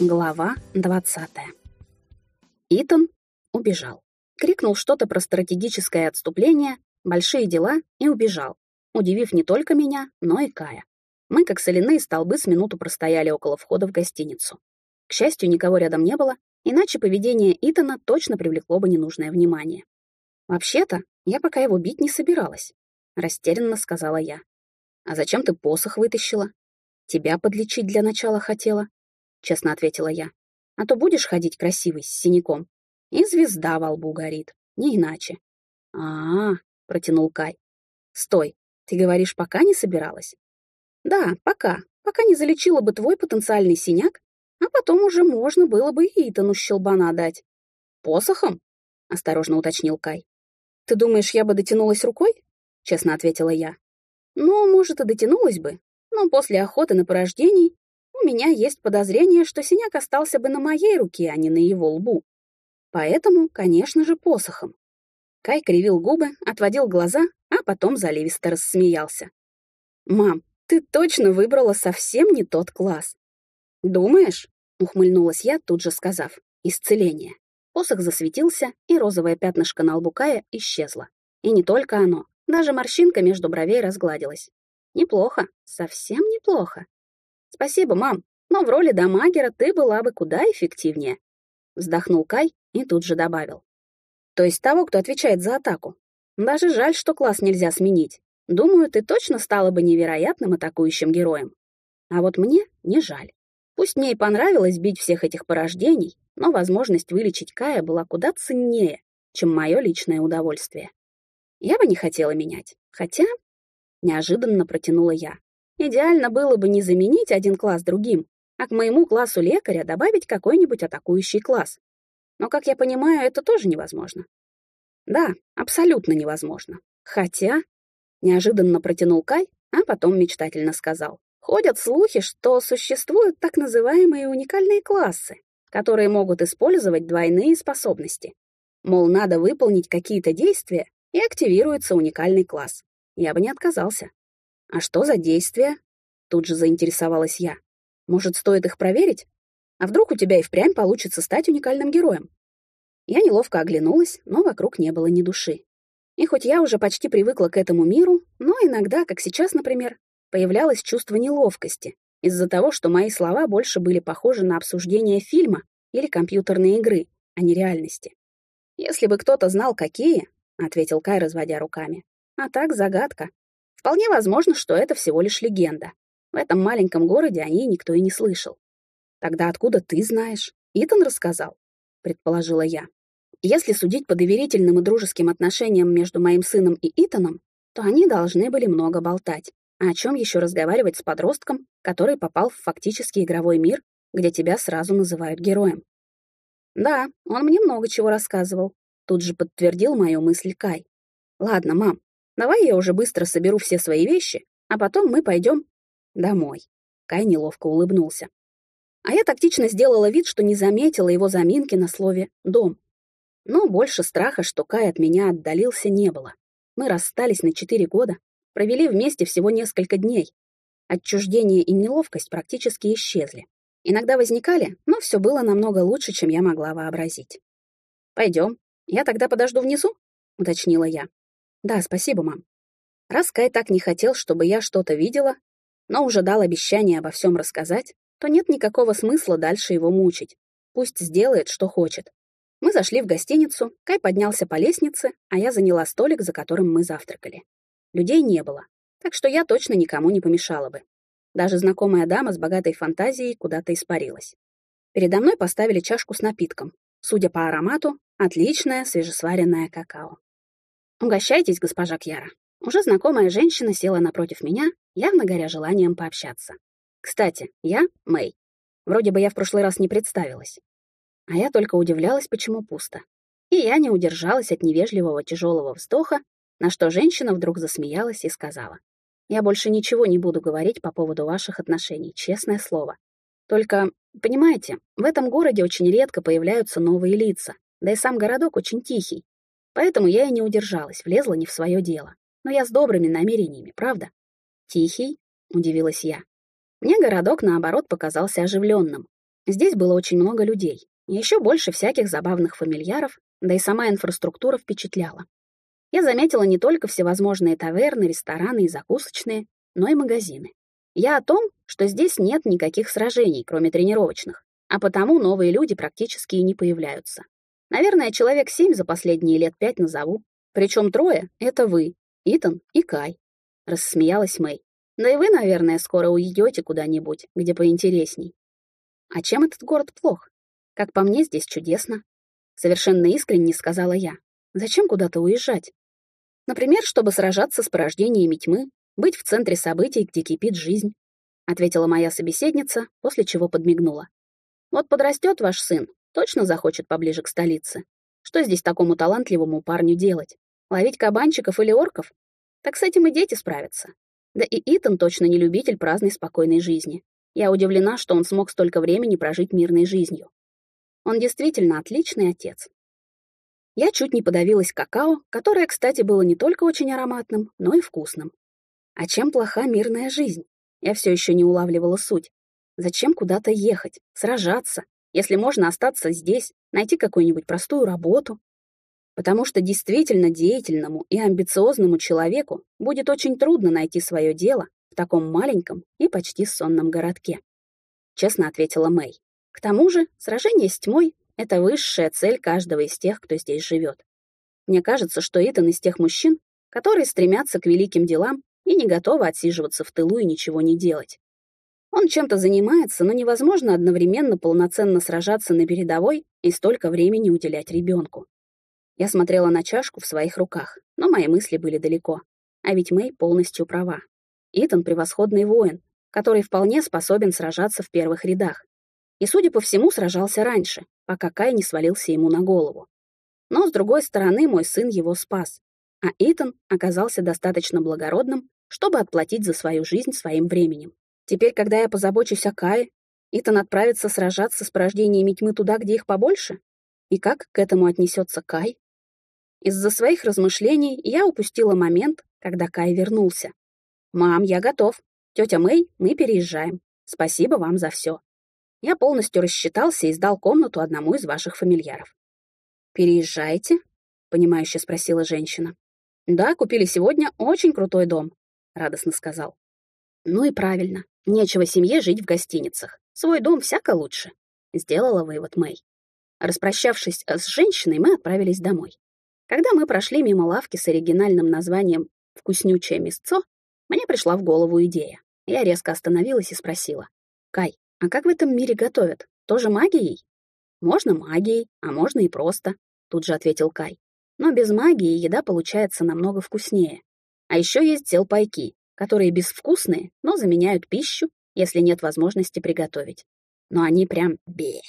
Глава 20. Итан убежал. Крикнул что-то про стратегическое отступление, большие дела и убежал, удивив не только меня, но и Кая. Мы, как соляные столбы, с минуту простояли около входа в гостиницу. К счастью, никого рядом не было, иначе поведение Итана точно привлекло бы ненужное внимание. «Вообще-то, я пока его бить не собиралась», — растерянно сказала я. «А зачем ты посох вытащила? Тебя подлечить для начала хотела?» Честно ответила я. А то будешь ходить красивый, с синяком. И звезда во лбу горит, не иначе. А, -а, -а протянул Кай. Стой, ты говоришь, пока не собиралась? Да, пока. Пока не залечила бы твой потенциальный синяк, а потом уже можно было бы и Итану щелбана дать. Посохом? Осторожно уточнил Кай. Ты думаешь, я бы дотянулась рукой? Честно ответила я. Ну, может, и дотянулась бы, но после охоты на порождений у меня есть подозрение, что синяк остался бы на моей руке, а не на его лбу. Поэтому, конечно же, посохом. Кай кривил губы, отводил глаза, а потом заливисто рассмеялся. «Мам, ты точно выбрала совсем не тот класс». «Думаешь?» — ухмыльнулась я, тут же сказав. «Исцеление». Посох засветился, и розовое пятнышко на лбу Кая исчезло. И не только оно, даже морщинка между бровей разгладилась. Неплохо, совсем неплохо. «Спасибо, мам, но в роли дамагера ты была бы куда эффективнее», вздохнул Кай и тут же добавил. «То есть того, кто отвечает за атаку. Даже жаль, что класс нельзя сменить. Думаю, ты точно стала бы невероятным атакующим героем. А вот мне не жаль. Пусть мне и понравилось бить всех этих порождений, но возможность вылечить Кая была куда ценнее, чем мое личное удовольствие. Я бы не хотела менять, хотя... Неожиданно протянула я. Идеально было бы не заменить один класс другим, а к моему классу лекаря добавить какой-нибудь атакующий класс. Но, как я понимаю, это тоже невозможно. Да, абсолютно невозможно. Хотя... Неожиданно протянул Кай, а потом мечтательно сказал. Ходят слухи, что существуют так называемые уникальные классы, которые могут использовать двойные способности. Мол, надо выполнить какие-то действия, и активируется уникальный класс. Я бы не отказался. «А что за действия?» Тут же заинтересовалась я. «Может, стоит их проверить? А вдруг у тебя и впрямь получится стать уникальным героем?» Я неловко оглянулась, но вокруг не было ни души. И хоть я уже почти привыкла к этому миру, но иногда, как сейчас, например, появлялось чувство неловкости из-за того, что мои слова больше были похожи на обсуждение фильма или компьютерной игры, а не реальности. «Если бы кто-то знал, какие», — ответил Кай, разводя руками. «А так загадка. Вполне возможно, что это всего лишь легенда. В этом маленьком городе о ней никто и не слышал. Тогда откуда ты знаешь? Итан рассказал, предположила я. Если судить по доверительным и дружеским отношениям между моим сыном и Итаном, то они должны были много болтать. А о чем еще разговаривать с подростком, который попал в фактически игровой мир, где тебя сразу называют героем? Да, он мне много чего рассказывал. Тут же подтвердил мою мысль Кай. Ладно, мам, Давай я уже быстро соберу все свои вещи, а потом мы пойдем домой. Кай неловко улыбнулся. А я тактично сделала вид, что не заметила его заминки на слове «дом». Но больше страха, что Кай от меня отдалился, не было. Мы расстались на четыре года, провели вместе всего несколько дней. Отчуждение и неловкость практически исчезли. Иногда возникали, но все было намного лучше, чем я могла вообразить. «Пойдем. Я тогда подожду внизу?» — уточнила я. Да, спасибо, мам. Раз Кай так не хотел, чтобы я что-то видела, но уже дал обещание обо всем рассказать, то нет никакого смысла дальше его мучить. Пусть сделает, что хочет. Мы зашли в гостиницу, Кай поднялся по лестнице, а я заняла столик, за которым мы завтракали. Людей не было, так что я точно никому не помешала бы. Даже знакомая дама с богатой фантазией куда-то испарилась. Передо мной поставили чашку с напитком. Судя по аромату, отличное свежесваренное какао. «Угощайтесь, госпожа Кьяра». Уже знакомая женщина села напротив меня, явно горя желанием пообщаться. Кстати, я Мэй. Вроде бы я в прошлый раз не представилась. А я только удивлялась, почему пусто. И я не удержалась от невежливого тяжелого вздоха, на что женщина вдруг засмеялась и сказала. «Я больше ничего не буду говорить по поводу ваших отношений, честное слово. Только, понимаете, в этом городе очень редко появляются новые лица, да и сам городок очень тихий, Поэтому я и не удержалась, влезла не в свое дело. Но я с добрыми намерениями, правда? Тихий? Удивилась я. Мне городок, наоборот, показался оживленным. Здесь было очень много людей, еще больше всяких забавных фамильяров, да и сама инфраструктура впечатляла. Я заметила не только всевозможные таверны, рестораны и закусочные, но и магазины. Я о том, что здесь нет никаких сражений, кроме тренировочных, а потому новые люди практически и не появляются. Наверное, человек семь за последние лет пять назову. Причем трое — это вы, Итан и Кай. Рассмеялась Мэй. Да и вы, наверное, скоро уйдете куда-нибудь, где поинтересней. А чем этот город плох? Как по мне, здесь чудесно. Совершенно искренне сказала я. Зачем куда-то уезжать? Например, чтобы сражаться с порождениями тьмы, быть в центре событий, где кипит жизнь, ответила моя собеседница, после чего подмигнула. Вот подрастет ваш сын, точно захочет поближе к столице. Что здесь такому талантливому парню делать? Ловить кабанчиков или орков? Так с этим и дети справятся. Да и Итан точно не любитель праздной спокойной жизни. Я удивлена, что он смог столько времени прожить мирной жизнью. Он действительно отличный отец. Я чуть не подавилась какао, которое, кстати, было не только очень ароматным, но и вкусным. А чем плоха мирная жизнь? Я все еще не улавливала суть. Зачем куда-то ехать, сражаться, если можно остаться здесь, найти какую-нибудь простую работу? Потому что действительно деятельному и амбициозному человеку будет очень трудно найти свое дело в таком маленьком и почти сонном городке. Честно ответила Мэй. К тому же, сражение с тьмой — это высшая цель каждого из тех, кто здесь живет. Мне кажется, что Итан из тех мужчин, которые стремятся к великим делам и не готовы отсиживаться в тылу и ничего не делать. Он чем-то занимается, но невозможно одновременно полноценно сражаться на передовой и столько времени уделять ребенку. Я смотрела на чашку в своих руках, но мои мысли были далеко. А ведь Мэй полностью права. Итан — превосходный воин, который вполне способен сражаться в первых рядах. И, судя по всему, сражался раньше, пока Кай не свалился ему на голову. Но, с другой стороны, мой сын его спас, а Итан оказался достаточно благородным, чтобы отплатить за свою жизнь своим временем. Теперь, когда я позабочусь о Кае, Итан отправится сражаться с порождениями тьмы туда, где их побольше? И как к этому отнесется Кай? Из-за своих размышлений я упустила момент, когда Кай вернулся. «Мам, я готов. Тетя Мэй, мы переезжаем. Спасибо вам за все. Я полностью рассчитался и сдал комнату одному из ваших фамильяров. «Переезжаете?» — понимающе спросила женщина. «Да, купили сегодня очень крутой дом», — радостно сказал. «Ну и правильно. Нечего семье жить в гостиницах. Свой дом всяко лучше», — сделала вывод Мэй. Распрощавшись с женщиной, мы отправились домой. Когда мы прошли мимо лавки с оригинальным названием «Вкуснючее мясцо», мне пришла в голову идея. Я резко остановилась и спросила. «Кай, а как в этом мире готовят? Тоже магией? Можно магией, а можно и просто, тут же ответил Кай. Но без магии еда получается намного вкуснее. А еще есть селпайки, которые безвкусные, но заменяют пищу, если нет возможности приготовить. Но они прям бе.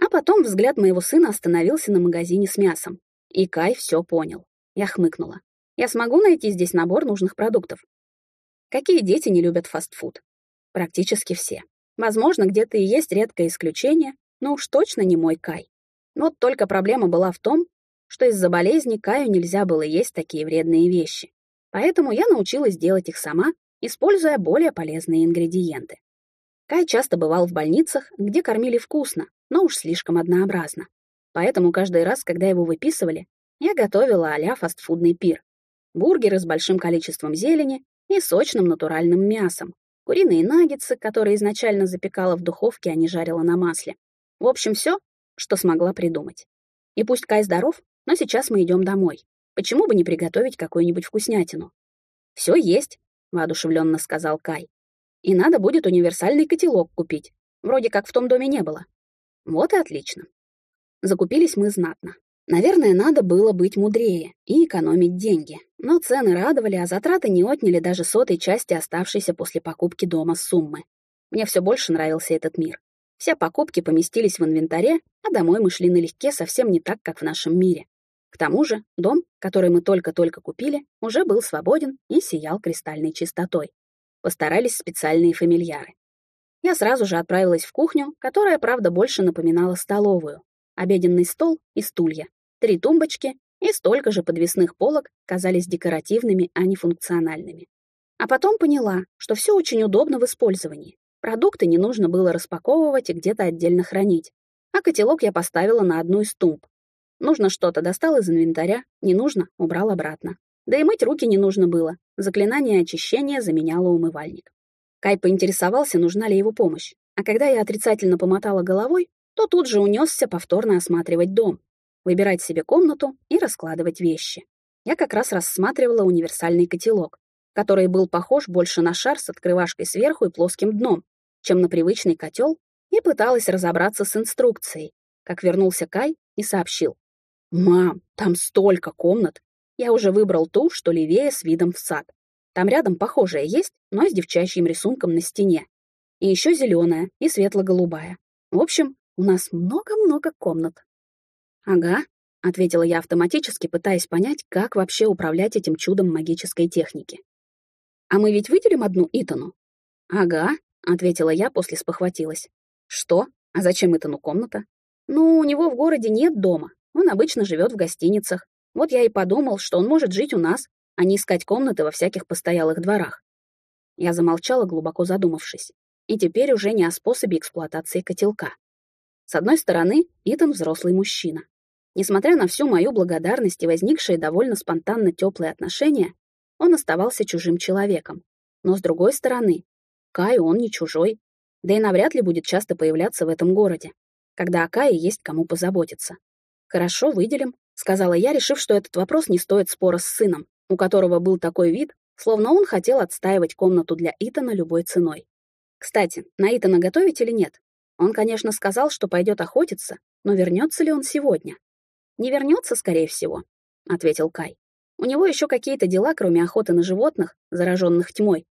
А потом взгляд моего сына остановился на магазине с мясом. И Кай все понял. Я хмыкнула. Я смогу найти здесь набор нужных продуктов. Какие дети не любят фастфуд? Практически все. Возможно, где-то и есть редкое исключение, но уж точно не мой Кай. Вот только проблема была в том, что из-за болезни Каю нельзя было есть такие вредные вещи. Поэтому я научилась делать их сама, используя более полезные ингредиенты. Кай часто бывал в больницах, где кормили вкусно, но уж слишком однообразно. Поэтому каждый раз, когда его выписывали, я готовила а-ля фастфудный пир. Бургеры с большим количеством зелени и сочным натуральным мясом, куриные наггетсы, которые изначально запекала в духовке, а не жарила на масле. В общем, все, что смогла придумать. И пусть Кай здоров, но сейчас мы идем домой. Почему бы не приготовить какую-нибудь вкуснятину? Все есть, воодушевленно сказал Кай. И надо будет универсальный котелок купить. Вроде как в том доме не было. Вот и отлично. Закупились мы знатно. Наверное, надо было быть мудрее и экономить деньги. Но цены радовали, а затраты не отняли даже сотой части оставшейся после покупки дома суммы. Мне все больше нравился этот мир. Все покупки поместились в инвентаре, а домой мы шли налегке совсем не так, как в нашем мире. К тому же дом, который мы только-только купили, уже был свободен и сиял кристальной чистотой. Постарались специальные фамильяры. Я сразу же отправилась в кухню, которая, правда, больше напоминала столовую, обеденный стол и стулья, три тумбочки и столько же подвесных полок казались декоративными, а не функциональными. А потом поняла, что все очень удобно в использовании. Продукты не нужно было распаковывать и где-то отдельно хранить. А котелок я поставила на одну из тумб. Нужно что-то достал из инвентаря, не нужно — убрал обратно. Да и мыть руки не нужно было. Заклинание очищения заменяло умывальник. Кай поинтересовался, нужна ли его помощь. А когда я отрицательно помотала головой, то тут же унесся повторно осматривать дом, выбирать себе комнату и раскладывать вещи. Я как раз рассматривала универсальный котелок, который был похож больше на шар с открывашкой сверху и плоским дном, чем на привычный котел, и пыталась разобраться с инструкцией, как вернулся Кай и сообщил. «Мам, там столько комнат! Я уже выбрал ту, что левее с видом в сад. Там рядом похожая есть, но с девчачьим рисунком на стене. И еще зеленая и светло-голубая. В общем, у нас много-много комнат». «Ага», — ответила я автоматически, пытаясь понять, как вообще управлять этим чудом магической техники. «А мы ведь выделим одну Итану?» «Ага», — ответила я, после спохватилась. «Что? А зачем Итану комната?» «Ну, у него в городе нет дома. Он обычно живет в гостиницах. Вот я и подумал, что он может жить у нас, а не искать комнаты во всяких постоялых дворах». Я замолчала, глубоко задумавшись. И теперь уже не о способе эксплуатации котелка. С одной стороны, Итан взрослый мужчина. Несмотря на всю мою благодарность и возникшие довольно спонтанно теплые отношения, он оставался чужим человеком. Но с другой стороны, Кай он не чужой, да и навряд ли будет часто появляться в этом городе, когда о Кае есть кому позаботиться. «Хорошо, выделим», — сказала я, решив, что этот вопрос не стоит спора с сыном, у которого был такой вид, словно он хотел отстаивать комнату для Итана любой ценой. Кстати, на Итана готовить или нет? Он, конечно, сказал, что пойдет охотиться, но вернется ли он сегодня? Не вернется, скорее всего, — ответил Кай. У него еще какие-то дела, кроме охоты на животных, зараженных тьмой,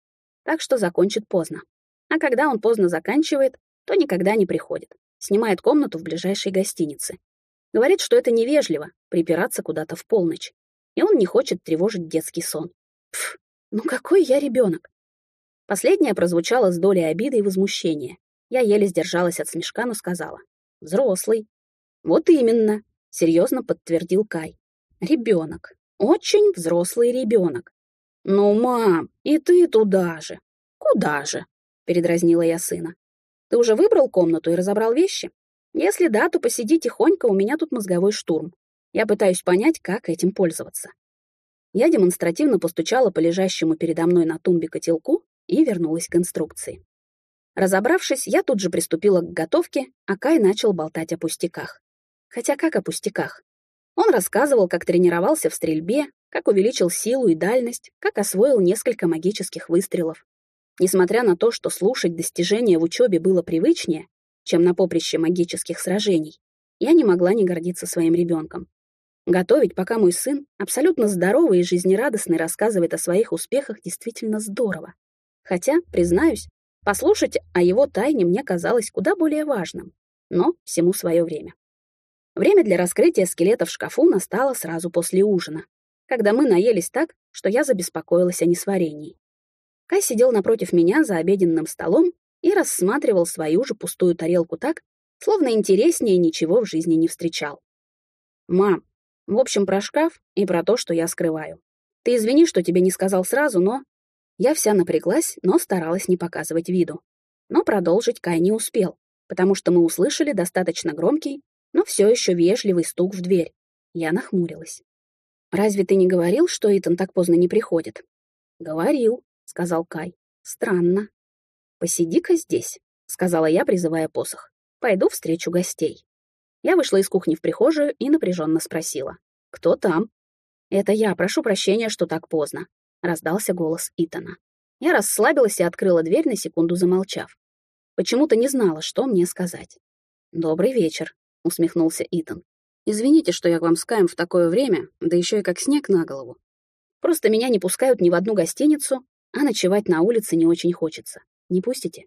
так что закончит поздно. А когда он поздно заканчивает, то никогда не приходит. Снимает комнату в ближайшей гостинице. Говорит, что это невежливо — припираться куда-то в полночь. И он не хочет тревожить детский сон. Пф, ну какой я ребенок. Последнее прозвучало с долей обиды и возмущения. Я еле сдержалась от смешка, но сказала. «Взрослый». «Вот именно», — серьезно подтвердил Кай. «Ребенок. Очень взрослый ребенок. «Ну, мам, и ты туда же!» «Куда же?» — передразнила я сына. «Ты уже выбрал комнату и разобрал вещи? Если да, то посиди тихонько, у меня тут мозговой штурм. Я пытаюсь понять, как этим пользоваться». Я демонстративно постучала по лежащему передо мной на тумбе котелку и вернулась к инструкции. Разобравшись, я тут же приступила к готовке, а Кай начал болтать о пустяках. Хотя как о пустяках? Он рассказывал, как тренировался в стрельбе, как увеличил силу и дальность, как освоил несколько магических выстрелов. Несмотря на то, что слушать достижения в учебе было привычнее, чем на поприще магических сражений, я не могла не гордиться своим ребенком. Готовить, пока мой сын, абсолютно здоровый и жизнерадостный, рассказывает о своих успехах, действительно здорово. Хотя, признаюсь, послушать о его тайне мне казалось куда более важным. Но всему свое время. Время для раскрытия скелета в шкафу настало сразу после ужина, когда мы наелись так, что я забеспокоилась о несварении. Кай сидел напротив меня за обеденным столом и рассматривал свою же пустую тарелку так, словно интереснее ничего в жизни не встречал. «Мам, в общем, про шкаф и про то, что я скрываю. Ты извини, что тебе не сказал сразу, но...» Я вся напряглась, но старалась не показывать виду. Но продолжить Кай не успел, потому что мы услышали достаточно громкий, но все еще вежливый стук в дверь. Я нахмурилась. «Разве ты не говорил, что Итан так поздно не приходит?» «Говорил», — сказал Кай. «Странно». «Посиди-ка здесь», — сказала я, призывая посох. «Пойду встречу гостей». Я вышла из кухни в прихожую и напряженно спросила. «Кто там?» «Это я, прошу прощения, что так поздно», — раздался голос Итана. Я расслабилась и открыла дверь, на секунду замолчав. Почему-то не знала, что мне сказать. «Добрый вечер», усмехнулся Итан. «Извините, что я к вам с Каем в такое время, да еще и как снег на голову. Просто меня не пускают ни в одну гостиницу, а ночевать на улице не очень хочется. Не пустите?»